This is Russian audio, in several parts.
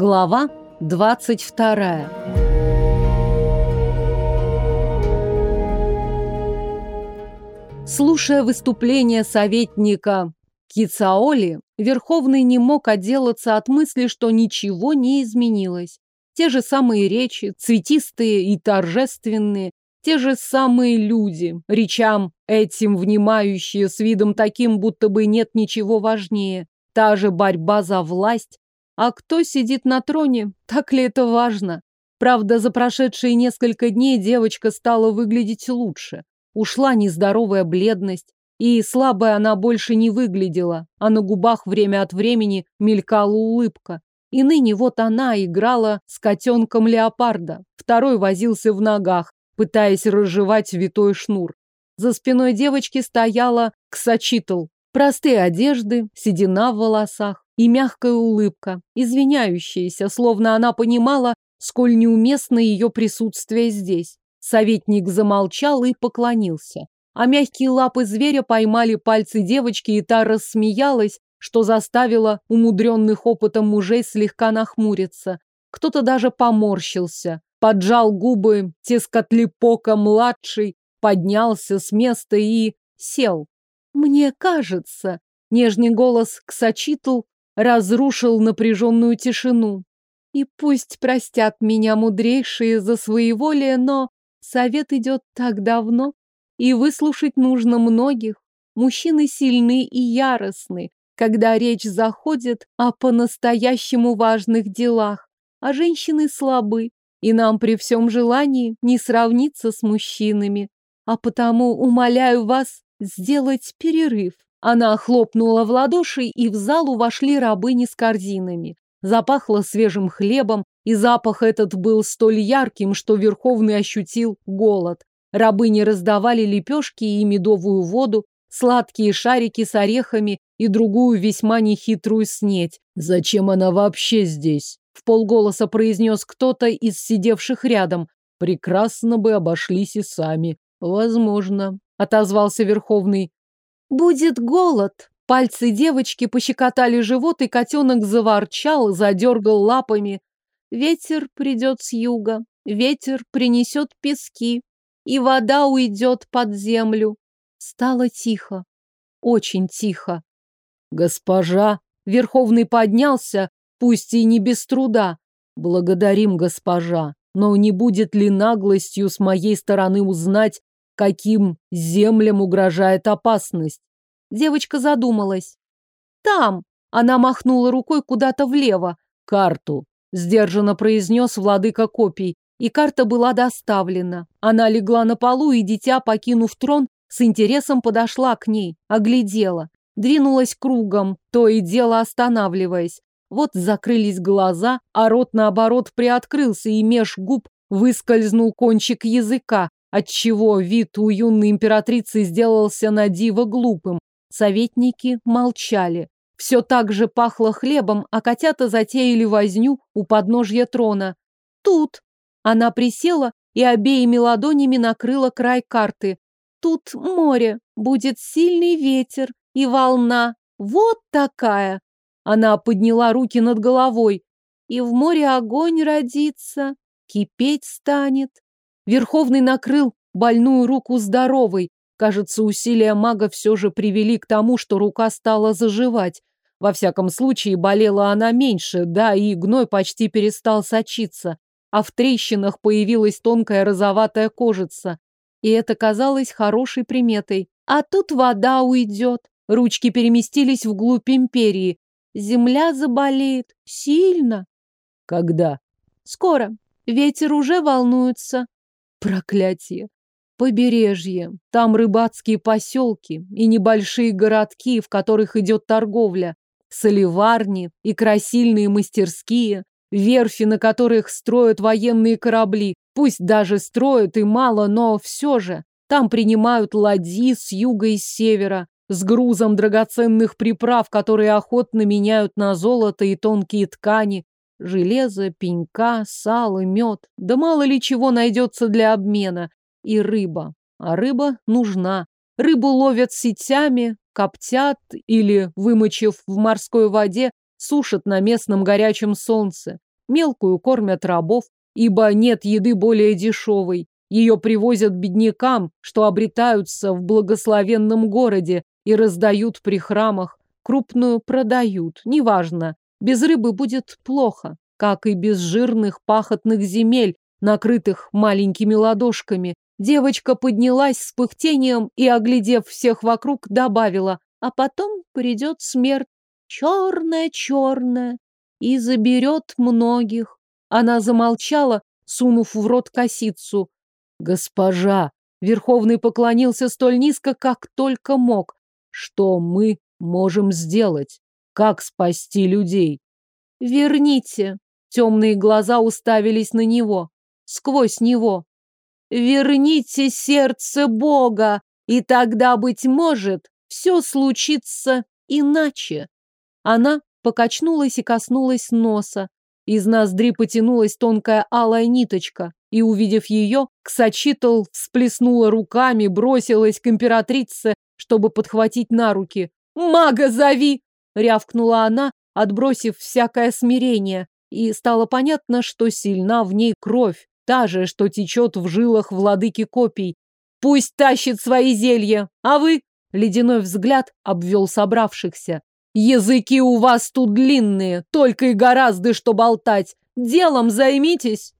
Глава 22 Слушая выступление советника Кицаоли, Верховный не мог отделаться от мысли, что ничего не изменилось. Те же самые речи, цветистые и торжественные, те же самые люди, речам этим внимающие с видом таким, будто бы нет ничего важнее. Та же борьба за власть, а кто сидит на троне, так ли это важно? Правда, за прошедшие несколько дней девочка стала выглядеть лучше. Ушла нездоровая бледность, и слабая она больше не выглядела, а на губах время от времени мелькала улыбка. И ныне вот она играла с котенком леопарда, второй возился в ногах, пытаясь разжевать витой шнур. За спиной девочки стояла Ксачитл. Простые одежды, седина в волосах, и мягкая улыбка, извиняющаяся, словно она понимала, сколь неуместно ее присутствие здесь. Советник замолчал и поклонился. А мягкие лапы зверя поймали пальцы девочки, и та рассмеялась, что заставило умудренных опытом мужей слегка нахмуриться. Кто-то даже поморщился, поджал губы Тескотлипока-младший, поднялся с места и сел. «Мне кажется», — нежный голос Ксачитл разрушил напряженную тишину. И пусть простят меня мудрейшие за своеволие, но совет идет так давно, и выслушать нужно многих. Мужчины сильны и яростны, когда речь заходит о по-настоящему важных делах, а женщины слабы, и нам при всем желании не сравниться с мужчинами. А потому умоляю вас сделать перерыв. Она хлопнула в ладоши, и в залу вошли рабыни с корзинами. Запахло свежим хлебом, и запах этот был столь ярким, что Верховный ощутил голод. Рабыни раздавали лепешки и медовую воду, сладкие шарики с орехами и другую весьма нехитрую снеть. «Зачем она вообще здесь?» — в полголоса произнес кто-то из сидевших рядом. «Прекрасно бы обошлись и сами». «Возможно», — отозвался Верховный. Будет голод. Пальцы девочки пощекотали живот, и котенок заворчал, задергал лапами. Ветер придет с юга, ветер принесет пески, и вода уйдет под землю. Стало тихо, очень тихо. Госпожа, Верховный поднялся, пусть и не без труда. Благодарим, госпожа, но не будет ли наглостью с моей стороны узнать, каким землям угрожает опасность. Девочка задумалась. Там! Она махнула рукой куда-то влево. Карту. Сдержанно произнес владыка копий. И карта была доставлена. Она легла на полу, и дитя, покинув трон, с интересом подошла к ней, оглядела. Двинулась кругом, то и дело останавливаясь. Вот закрылись глаза, а рот, наоборот, приоткрылся, и меж губ выскользнул кончик языка, отчего вид у юной императрицы сделался на диво глупым. Советники молчали. Все так же пахло хлебом, а котята затеяли возню у подножья трона. Тут она присела и обеими ладонями накрыла край карты. Тут море, будет сильный ветер и волна. Вот такая. Она подняла руки над головой. И в море огонь родится, кипеть станет. Верховный накрыл больную руку здоровой. Кажется, усилия мага все же привели к тому, что рука стала заживать. Во всяком случае, болела она меньше, да, и гной почти перестал сочиться. А в трещинах появилась тонкая розоватая кожица. И это казалось хорошей приметой. А тут вода уйдет. Ручки переместились вглубь империи. Земля заболеет. Сильно. Когда? Скоро. Ветер уже волнуется. Проклятие. Побережье. Там рыбацкие поселки и небольшие городки, в которых идет торговля. Соливарни и красильные мастерские. Верфи, на которых строят военные корабли. Пусть даже строят и мало, но все же. Там принимают ладьи с юга и с севера, с грузом драгоценных приправ, которые охотно меняют на золото и тонкие ткани, Железо, пенька, сало, мед. Да мало ли чего найдется для обмена. И рыба. А рыба нужна. Рыбу ловят сетями, коптят или, вымочив в морской воде, сушат на местном горячем солнце. мелкую кормят рабов, ибо нет еды более дешевой. Ее привозят беднякам, что обретаются в благословенном городе и раздают при храмах. Крупную продают, неважно. Без рыбы будет плохо, как и без жирных пахотных земель, накрытых маленькими ладошками. Девочка поднялась с пыхтением и, оглядев всех вокруг, добавила, а потом придет смерть, черная-черная, и заберет многих. Она замолчала, сунув в рот косицу. Госпожа, Верховный поклонился столь низко, как только мог. Что мы можем сделать? Как спасти людей? Верните. Темные глаза уставились на него, сквозь него. Верните сердце Бога, и тогда, быть может, все случится иначе. Она покачнулась и коснулась носа. Из ноздри потянулась тонкая алая ниточка, и, увидев ее, Ксачитл всплеснула руками, бросилась к императрице, чтобы подхватить на руки. «Мага зови!» — рявкнула она, отбросив всякое смирение, и стало понятно, что сильна в ней кровь, та же, что течет в жилах владыки копий. «Пусть тащит свои зелья, а вы...» — ледяной взгляд обвел собравшихся. Языки у вас тут длинные, только и гораздо что болтать. Делом займитесь.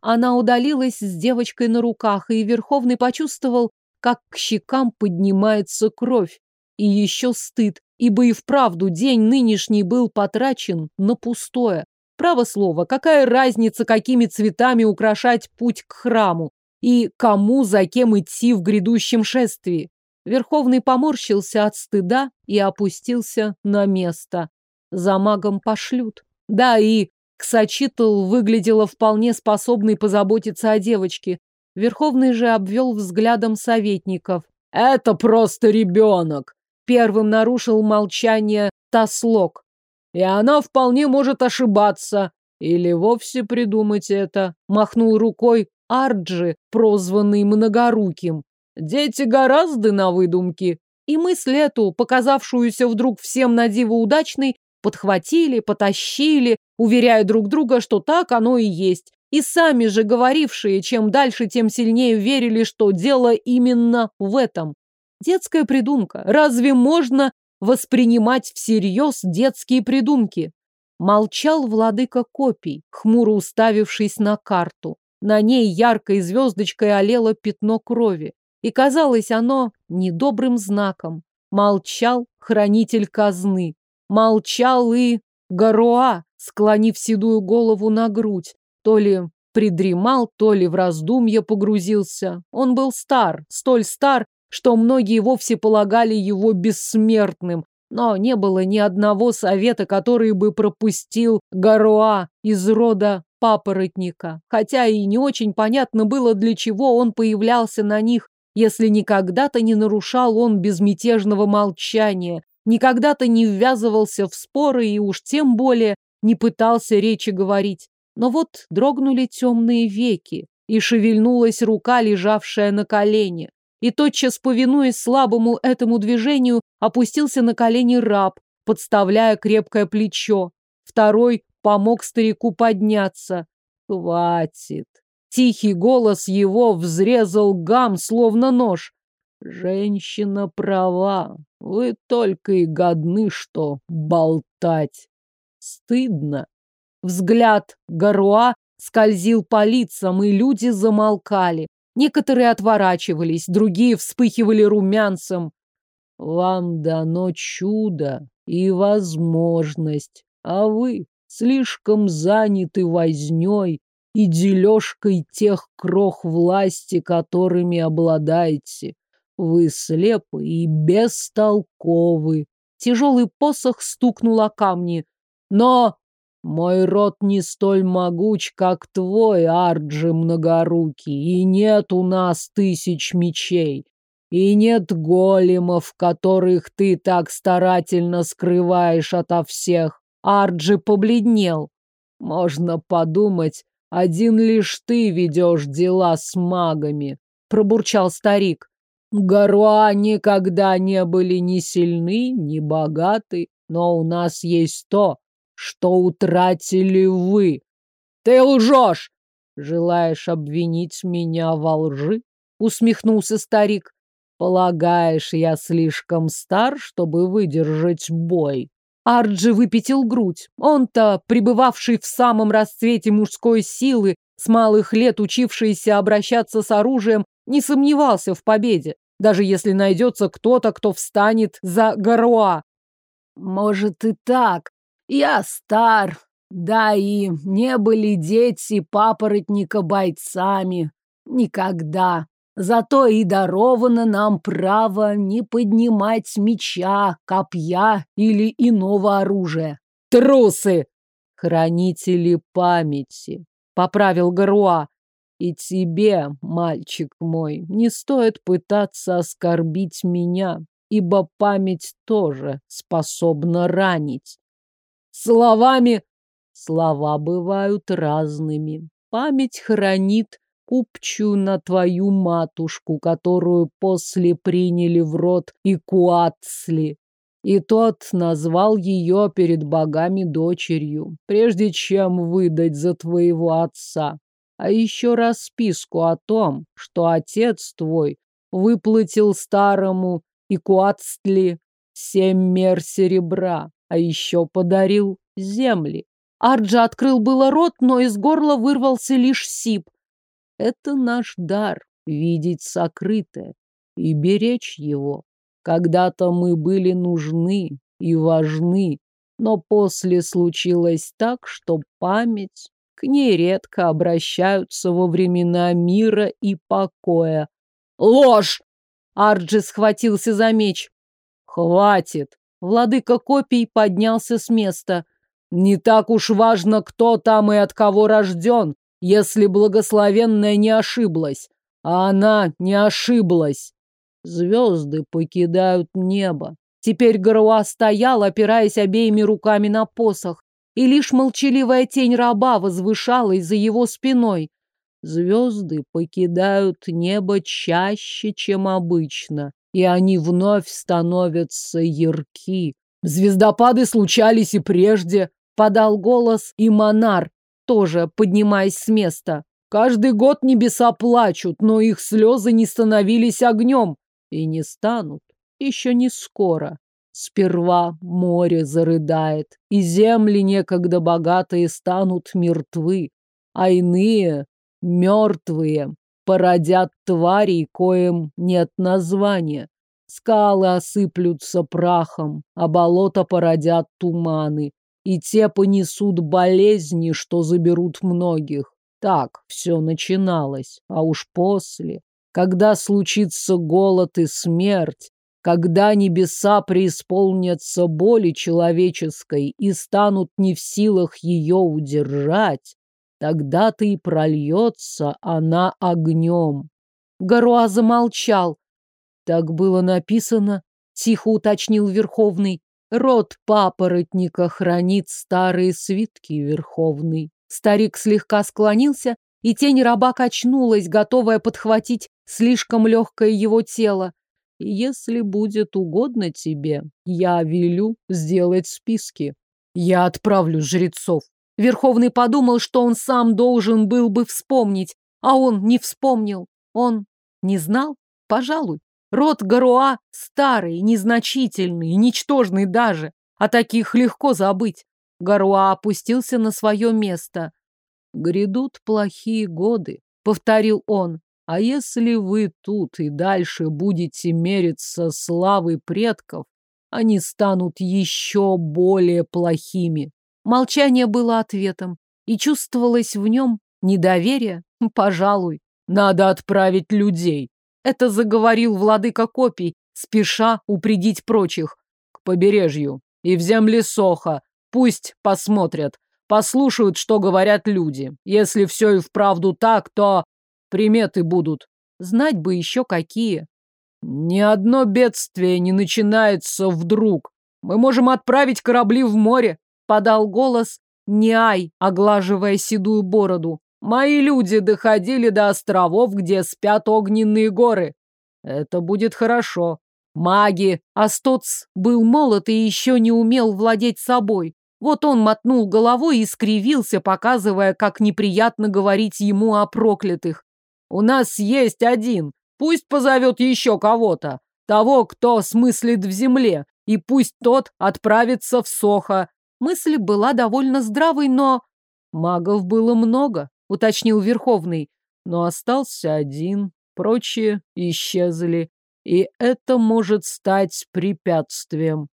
Она удалилась с девочкой на руках, и Верховный почувствовал, как к щекам поднимается кровь. И еще стыд, ибо и вправду день нынешний был потрачен на пустое. Право слово, какая разница, какими цветами украшать путь к храму и кому за кем идти в грядущем шествии. Верховный поморщился от стыда и опустился на место. За магом пошлют. Да, и Ксачитл выглядела вполне способной позаботиться о девочке. Верховный же обвел взглядом советников. «Это просто ребенок!» Первым нарушил молчание Таслок. «И она вполне может ошибаться. Или вовсе придумать это», махнул рукой Арджи, прозванный Многоруким. Дети гораздо на выдумки. И мысль эту, показавшуюся вдруг всем на диво удачной, подхватили, потащили, уверяя друг друга, что так оно и есть. И сами же говорившие, чем дальше, тем сильнее верили, что дело именно в этом. Детская придумка. Разве можно воспринимать всерьез детские придумки? Молчал владыка копий, хмуро уставившись на карту. На ней яркой звездочкой олело пятно крови и казалось оно недобрым знаком. Молчал хранитель казны, молчал и Гаруа, склонив седую голову на грудь, то ли придремал, то ли в раздумье погрузился. Он был стар, столь стар, что многие вовсе полагали его бессмертным, но не было ни одного совета, который бы пропустил Гаруа из рода папоротника, хотя и не очень понятно было, для чего он появлялся на них если никогда-то не нарушал он безмятежного молчания, никогда-то не ввязывался в споры и уж тем более не пытался речи говорить. Но вот дрогнули темные веки, и шевельнулась рука, лежавшая на колене. И тотчас, повинуясь слабому этому движению, опустился на колени раб, подставляя крепкое плечо. Второй помог старику подняться. «Хватит!» Тихий голос его взрезал гам, словно нож. Женщина права. Вы только и годны, что болтать. Стыдно. Взгляд Гаруа скользил по лицам, и люди замолкали. Некоторые отворачивались, другие вспыхивали румянцем. Вам дано чудо и возможность, а вы слишком заняты вознёй и дележкой тех крох власти, которыми обладаете. Вы слепы и бестолковы. Тяжелый посох стукнул о камни. Но мой род не столь могуч, как твой, Арджи Многорукий, и нет у нас тысяч мечей, и нет големов, которых ты так старательно скрываешь ото всех. Арджи побледнел. Можно подумать, один лишь ты ведешь дела с магами, пробурчал старик. Гаруа никогда не были ни сильны, ни богаты, но у нас есть то, что утратили вы. Ты лжешь! Желаешь обвинить меня во лжи? Усмехнулся старик. Полагаешь, я слишком стар, чтобы выдержать бой? Арджи выпятил грудь. Он-то, пребывавший в самом расцвете мужской силы, с малых лет учившийся обращаться с оружием, не сомневался в победе, даже если найдется кто-то, кто встанет за Гаруа. Может и так. Я стар, да и не были дети папоротника бойцами. Никогда. Зато и даровано нам право не поднимать меча, копья или иного оружия. Трусы! Хранители памяти, поправил Гаруа. И тебе, мальчик мой, не стоит пытаться оскорбить меня, ибо память тоже способна ранить. Словами слова бывают разными. Память хранит купчу на твою матушку, которую после приняли в рот и Куатсли. И тот назвал ее перед богами дочерью, прежде чем выдать за твоего отца. А еще расписку о том, что отец твой выплатил старому Икуатсли семь мер серебра, а еще подарил земли. Арджа открыл было рот, но из горла вырвался лишь сип. Это наш дар — видеть сокрытое и беречь его. Когда-то мы были нужны и важны, но после случилось так, что память к ней редко обращаются во времена мира и покоя. Ложь! Арджи схватился за меч. Хватит! Владыка копий поднялся с места. Не так уж важно, кто там и от кого рожден если благословенная не ошиблась. А она не ошиблась. Звезды покидают небо. Теперь Гаруа стоял, опираясь обеими руками на посох, и лишь молчаливая тень раба возвышалась за его спиной. Звезды покидают небо чаще, чем обычно, и они вновь становятся ярки. Звездопады случались и прежде, подал голос и Монар, тоже поднимаясь с места. Каждый год небеса плачут, но их слезы не становились огнем и не станут. Еще не скоро. Сперва море зарыдает, и земли некогда богатые станут мертвы, а иные, мертвые, породят тварей, коим нет названия. Скалы осыплются прахом, а болота породят туманы, и те понесут болезни, что заберут многих. Так все начиналось, а уж после, когда случится голод и смерть, когда небеса преисполнятся боли человеческой и станут не в силах ее удержать, тогда-то и прольется она огнем. Гаруа замолчал. Так было написано, тихо уточнил Верховный. Род папоротника хранит старые свитки, Верховный. Старик слегка склонился, и тень раба качнулась, готовая подхватить слишком легкое его тело. Если будет угодно тебе, я велю сделать списки. Я отправлю жрецов. Верховный подумал, что он сам должен был бы вспомнить, а он не вспомнил. Он не знал? Пожалуй. Род Гаруа старый, незначительный, ничтожный даже. А таких легко забыть. Гаруа опустился на свое место. «Грядут плохие годы», — повторил он. «А если вы тут и дальше будете мериться славой предков, они станут еще более плохими». Молчание было ответом, и чувствовалось в нем недоверие, пожалуй. «Надо отправить людей», это заговорил владыка копий, спеша упредить прочих. К побережью и в земли Соха. Пусть посмотрят, послушают, что говорят люди. Если все и вправду так, то приметы будут. Знать бы еще какие. Ни одно бедствие не начинается вдруг. Мы можем отправить корабли в море, подал голос Ниай, оглаживая седую бороду. Мои люди доходили до островов, где спят огненные горы. Это будет хорошо. Маги. Астоц был молод и еще не умел владеть собой. Вот он мотнул головой и скривился, показывая, как неприятно говорить ему о проклятых. «У нас есть один. Пусть позовет еще кого-то. Того, кто смыслит в земле. И пусть тот отправится в Сохо». Мысль была довольно здравой, но... Магов было много, уточнил Верховный. Но остался один. Прочие исчезли. И это может стать препятствием.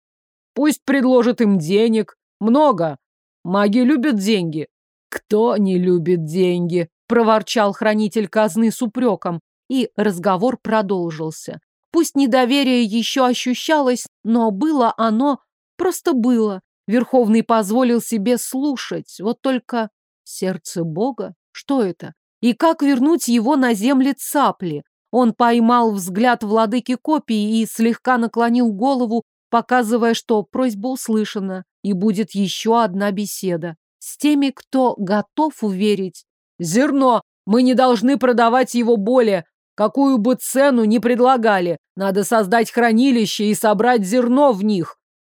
Пусть предложит им денег. Много. Маги любят деньги. Кто не любит деньги? Проворчал хранитель казны с упреком. И разговор продолжился. Пусть недоверие еще ощущалось, но было оно, просто было. Верховный позволил себе слушать. Вот только сердце Бога? Что это? И как вернуть его на земли цапли? Он поймал взгляд владыки копии и слегка наклонил голову, показывая, что просьба услышана, и будет еще одна беседа. С теми, кто готов уверить. «Зерно! Мы не должны продавать его более, какую бы цену ни предлагали. Надо создать хранилище и собрать зерно в них.